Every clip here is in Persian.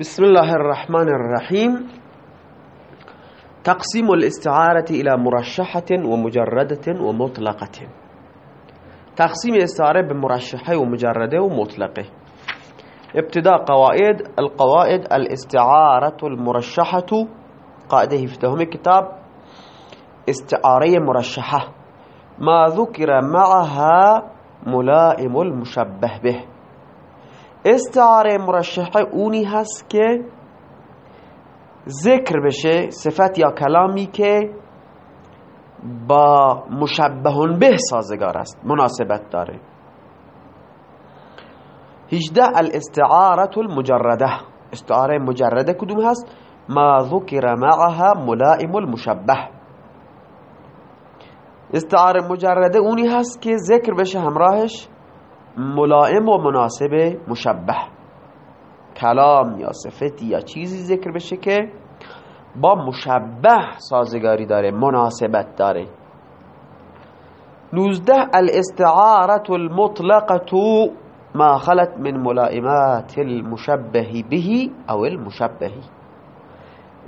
بسم الله الرحمن الرحيم. تقسيم الاستعارة إلى مرشحة ومجردة ومطلقة. تقسيم الاستعارة بمرشحة ومجردة ومطلقة. ابتداء قواعد. القواعد الاستعارة المرشحة. قاعدة في كتاب استعارة مرشحة. ما ذكر معها ملائم المشبه به. استعاره مرشحه اونی هست که ذکر بشه صفت یا کلامی که با مشبه به سازگار است مناسبت داره. 18 الاستعاره المجرده استعاره مجرده کدوم هست؟ ما ذکر معها ملائم المشبه. استعاره مجرده اونی هست که ذکر بشه همراهش ملائم و مناسب مشبه. کلام یا صفتی یا چیزی ذکر بشه که با مشبه سازگاری داره مناسبت داره. نوزده الاستعارة المطلقة ما خلت من ملائمات المشبه به او المشبه.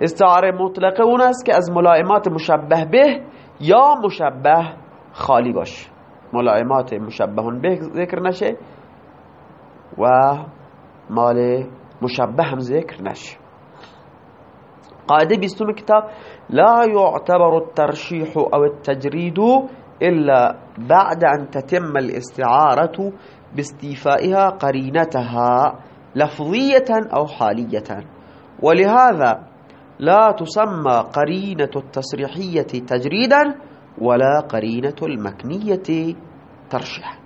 استعاره مطلقه اون است که از ملائمات مشبه به یا مشبه خالی باشه. ملائمات مشبه به ذکر نشه و مال مشبه هم ذکر نشه. قاعدة بیستم کتاب لا يعتبر الترشيح أو التجريد الا بعد ان تتم الاستعارة باستيفائها قرينتها لفظية أو حالية ولهذا لا تسمى قرينة التصريحية تجريدا ولا قرینة المکنیت ترشیح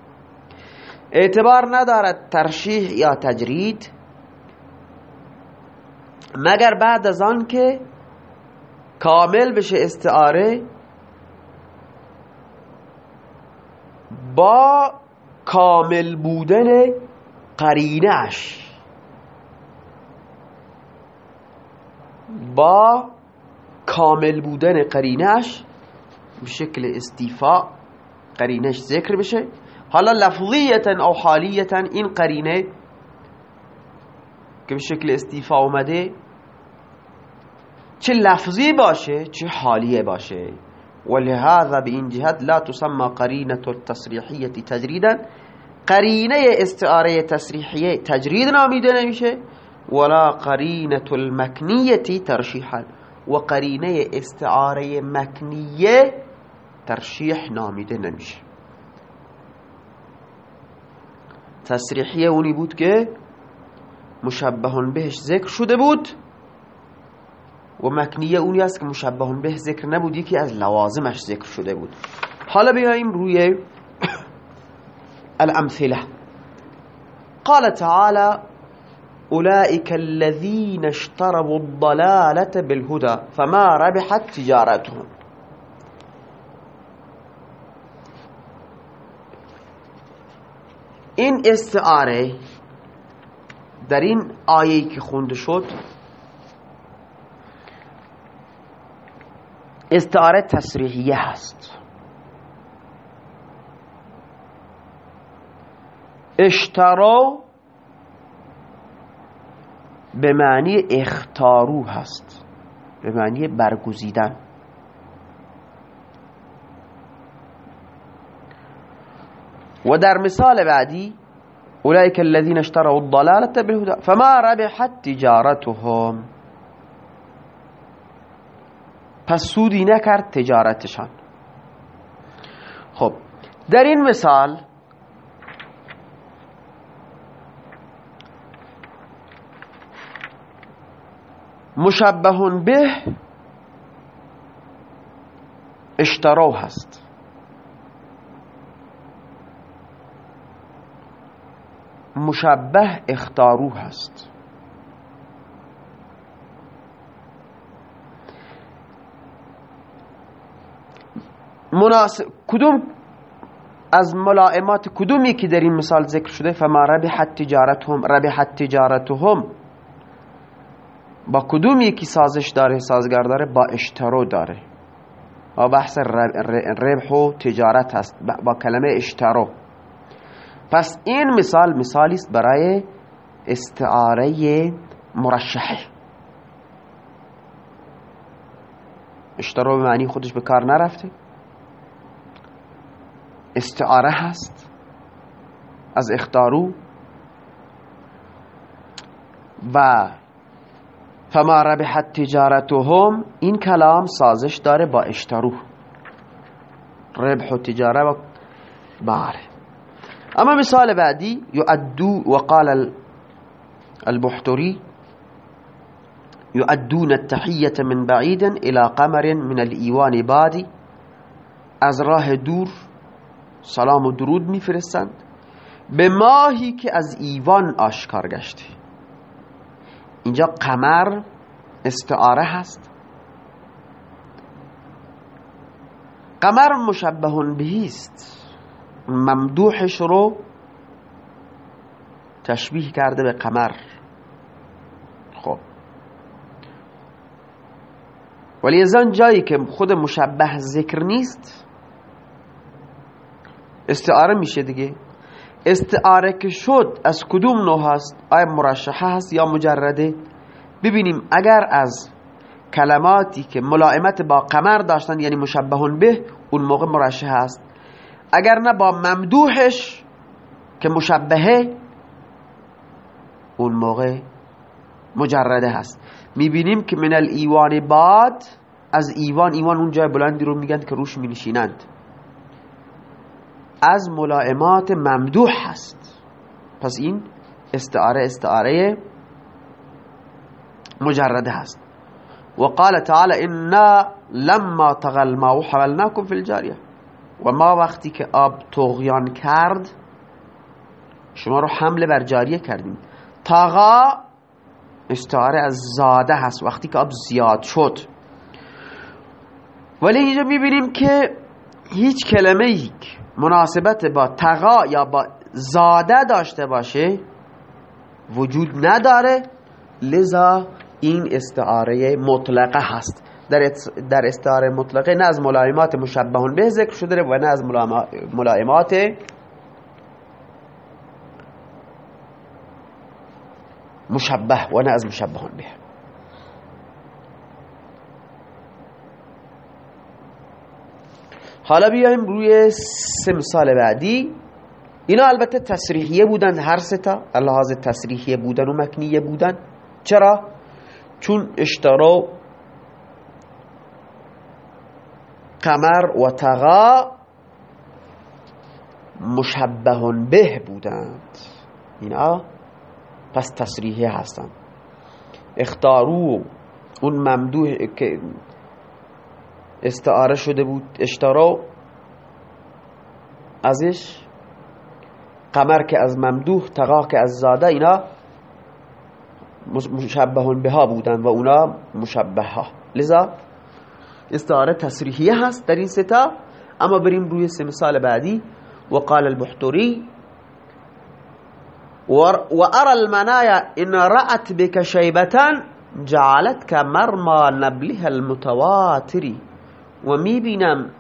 اعتبار ندارد ترشیح یا تجرید. مگر بعد از آن که کامل بشه استعاره با کامل بودن قرینش با کامل بودن قرینش شکل استیفا قرینش ذکر بشه. حالا لفظیتا او حالیتا این قرینه که به شکل استیفا اومده چه لفظی باشه چه حالیه باشه. ولهذا به این جهت لا تسمى قرینه التصریحیه تجریدا. قرینه استعاره تصریحیه تجرید نامیده نمیشه. ولا قرینه المکنیه ترشیحا. و قرینه استعاره مکنیه ترشیح نامیده نمیشه. تصریحیه اونی بود که مشبه بهش ذکر شده بود و مکنیه اونی است که مشبه به ذکر نبود یکی از لوازمش ذکر شده بود. حالا بیاییم روی الامثله. قال تعالى أولئك الذين اشتروا الضلالة بالهدى فما ربحت تجارتهم. این استعاره در این آیه که خونده شد استعاره تصریحیه هست. اشترا به معنی اختارو هست به معنی برگزیدن. و در مثال بعدی اولئک الذين اشتروا الضلاله بالهدى فما ربحت تجارتهم. پس سودی نکرد تجارتشان. خب در این مثال مشبه به اشترو هست. مشبه اختارو هست. مناسب کدوم از ملائمات کدومی که در این مثال ذکر شده فما ربحت تجارتهم ربحت تجارتهم با کدوم یکی سازش داره سازگار داره با اشترو داره. و بحث ربح و تجارت هست با کلمه اشترو. پس این مثال مثالی است برای استعاره مرشحه اشترا به معنی خودش به کار نرفته. استعاره هست از اختارو. و فما ربحت تجارتهم این کلام سازش داره با اشترو. ربح و تجاره و بله اما مثال بعدی یعدو وقال البحتري يؤدون التحية من بعيد إلى قمر من الإيوان بادي از راه دور سلام و درود میفرستند. به ماهی که از ایوان آشکار گشته اینجا قمر استعاره هست. قمر مشبه بهیست ممدوحش رو تشبیه کرده به قمر. خب. ولی از آن جایی که خود مشبه ذکر نیست استعاره میشه دیگه. استعاره که شد از کدوم نوع هست؟ آیا مرشحه هست یا مجرده؟ ببینیم اگر از کلماتی که ملائمت با قمر داشتن یعنی مشبهون به اون موقع مرشحه هست. اگر نه با ممدوحش که مشبهه اون موقع مجرده هست. می‌بینیم که من الایوان باد از ایوان ایوان اون جای بلندی رو میگن که روش مینشینند. از ملائمات ممدوح هست. پس این استعاره استعاره مجرده هست. وقال تعالى انا لما تغى الماء حملناكم في الجاريه و ما وقتی که آب تغیان کرد شما رو حمله بر جاریه کردیم. تاغا استعاره از زاده هست وقتی که آب زیاد شد. ولی اینجا می‌بینیم که هیچ کلمه ای مناسبت با تغا یا با زاده داشته باشه وجود نداره. لذا این استعاره مطلقه هست. در در استعاره مطلقه نه از ملائمات مشبهون. به ذکر شده و نه از ملائمات مشبه و نه از مشبهون به. حالا بیایم روی سه مثال بعدی. اینا البته تصریحیه بودن هر ستا لحاظ تصریحیه بودن و مکنیه بودن. چرا؟ چون اشترا قمر و تغا مشبه به بودند. اینا پس تصریحی هستند اختارو اون ممدوح که استعاره شده بود اشترا ازش قمر که از ممدوح تقا که از زاده اینا مشبه به ها بودن و اونا مشبه ها لذا استعاره تصریحیه هست در این ستا اما بریم روی سه مثال بعدی. وقال البحتري وأرى المنايا إن رأت بك شيبة جعلتك مرمى نبلها المتواتر. و می‌بینم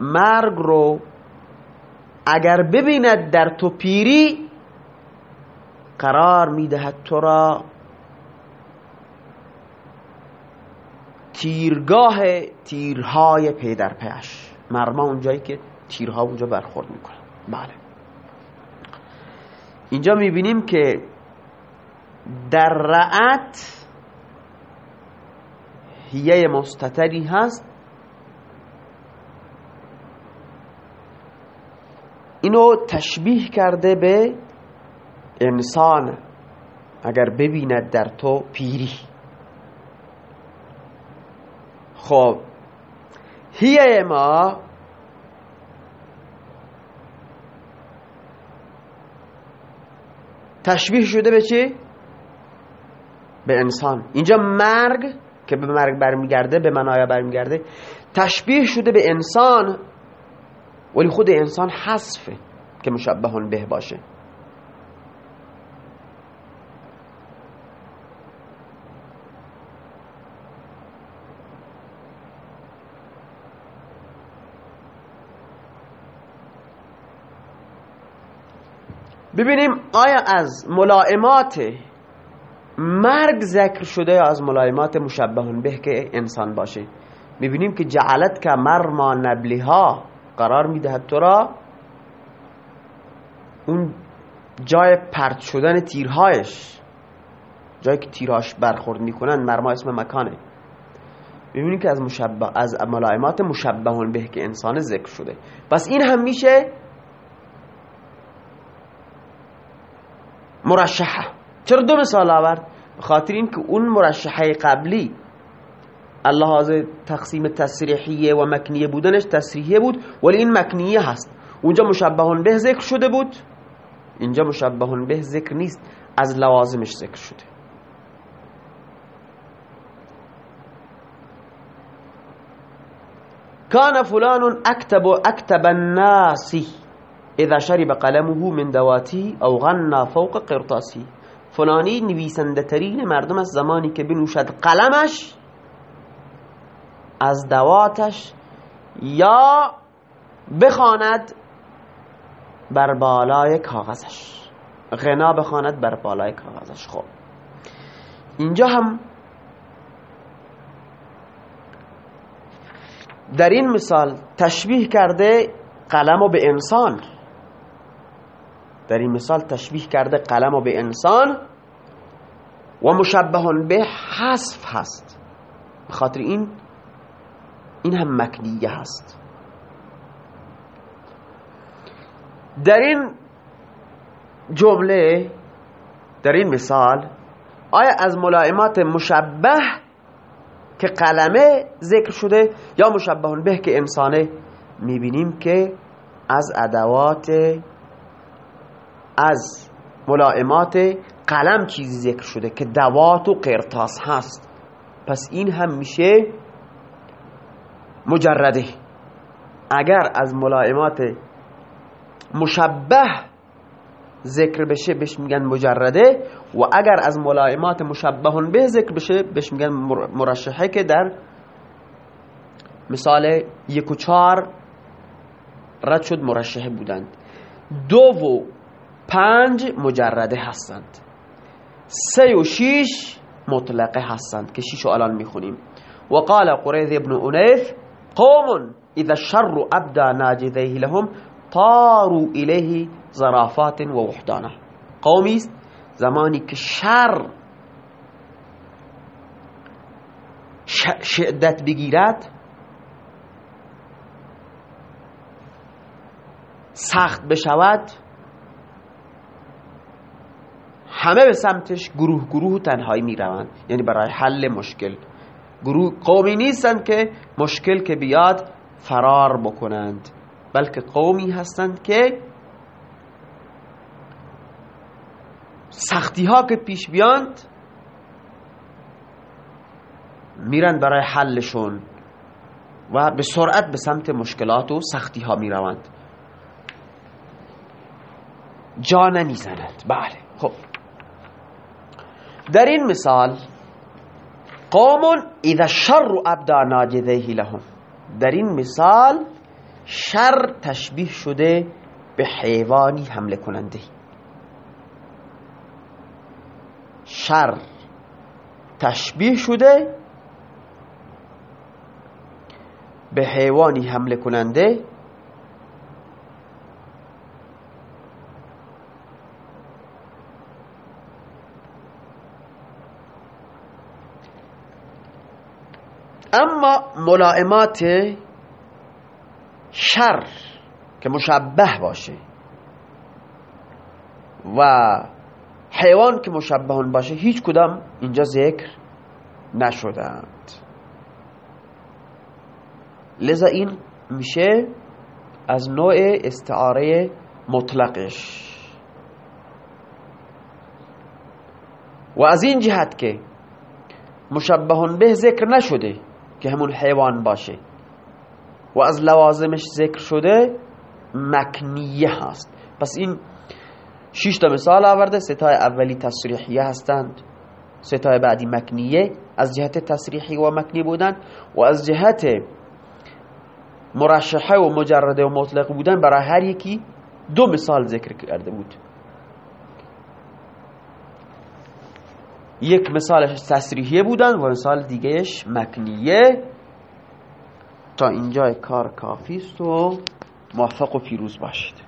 مرگ رو اگر ببیند در تو پیری قرار می‌دهد تو را تیرگاه تیرهای پی در پیش مرما اونجایی که تیرها اونجا برخورد می‌کنه بله. اینجا می‌بینیم که در رعت هیه مستتری هست. اینو تشبیه کرده به انسان. اگر ببیند در تو پیری. خب. هیه ما تشبیه شده به چی؟ به انسان. اینجا مرگ که به مرگ برمیگرده به منایا برمیگرده تشبیه شده به انسان ولی خود انسان حذفه که مشبهون به باشه. ببینیم آیا از ملائمات مرگ ذکر شده از ملائمات مشبه به که انسان باشه؟ می‌بینیم که جعلت که مرما نبلیها قرار می‌دهد. تو را اون جای پرت شدن تیرهایش جایی که تیرهاش برخورد می‌کنن مرما اسم مکانه. می‌بینیم که از مشبه از ملائمات مشبه به که انسان ذکر شده. پس این هم میشه مرشحه. چرا دو مثال آورد؟ خاطر این که اون مرشحه قبلی اللحاظ تقسیم تصریحیه و مکنیه بودنش تصریحیه بود ولی این مکنیه هست. اونجا مشبه به ذکر شده بود. اینجا مشبه به ذکر نیست از لوازمش ذکر شده. كان فلان اكتب اكتب الناس اذا شرب قلمه من دواتی او غنا فوق قرطاسی فلانی نویسنده ترین مردم از زمانی که بنوشد قلمش از دواتش یا بخواند بر بالای کاغذش. غنا بخواند بر بالای کاغذش. خب. اینجا هم در این مثال تشبیه کرده قلم به انسان. در این مثال تشبیه کرده قلم به انسان و مشبه به حذف هست. خاطر این این هم مکنیه هست. در این جمله در این مثال آیا از ملائمات مشبه که قلمه ذکر شده یا مشبه به که انسانه؟ می‌بینیم که از ادوات از ملائمات قلم چیزی ذکر شده که دوات و قرطاس هست. پس این هم میشه مجرده. اگر از ملائمات مشبه ذکر بشه بهش میگن مجرده. و اگر از ملائمات مشبه به ذکر بشه بهش میگن مرشحه که در مثال یک و چار رد شد مرشحه بودند. دو و پنج مجرده هستند. سه و شیش مطلقه هستند که شیش الان می‌خونیم. و قال قریض ابن انیف قوم اذا الشر ابدا ناجذیه لهم طاروا الیه زرافات و وحدانه. قومی است زمانی که شر شدت بگیرد سخت بشود همه به سمتش گروه گروه تنهایی می روند یعنی برای حل مشکل. گروه قومی نیستند که مشکل که بیاد فرار بکنند. بلکه قومی هستند که سختی ها که پیش بیاند میرن برای حلشون و به سرعت به سمت مشکلات و سختی ها می روند جا نمی‌زنند بله. خب. در این مثال قوم اذا شر ابدا ناجذیه لهم. در این مثال شر تشبیه شده به حیوانی حمله کننده. شر تشبیه شده به حیوانی حمله کننده اما ملائمات شر که مشبه باشه و حیوان که مشبه باشه هیچ کدام اینجا ذکر نشدند. لذا این میشه از نوع استعاره مطلقش. و از این جهت که مشبه به ذکر نشده که همون حیوان باشه. و از لوازمش ذکر شده مکنیه هست. پس این شش تا مثال آورده ستای اولی تصریحیه هستند. ستای بعدی مکنیه از جهت تصریحی و مکنی بودن. و از جهت مرشحه و مجرده و مطلق بودن برای هر یکی دو مثال ذکر کرده بود. یک مثالش تصریحیه بودن و مثال دیگهش مکنیه. تا اینجا کار کافی است و موفق و پیروز باشید.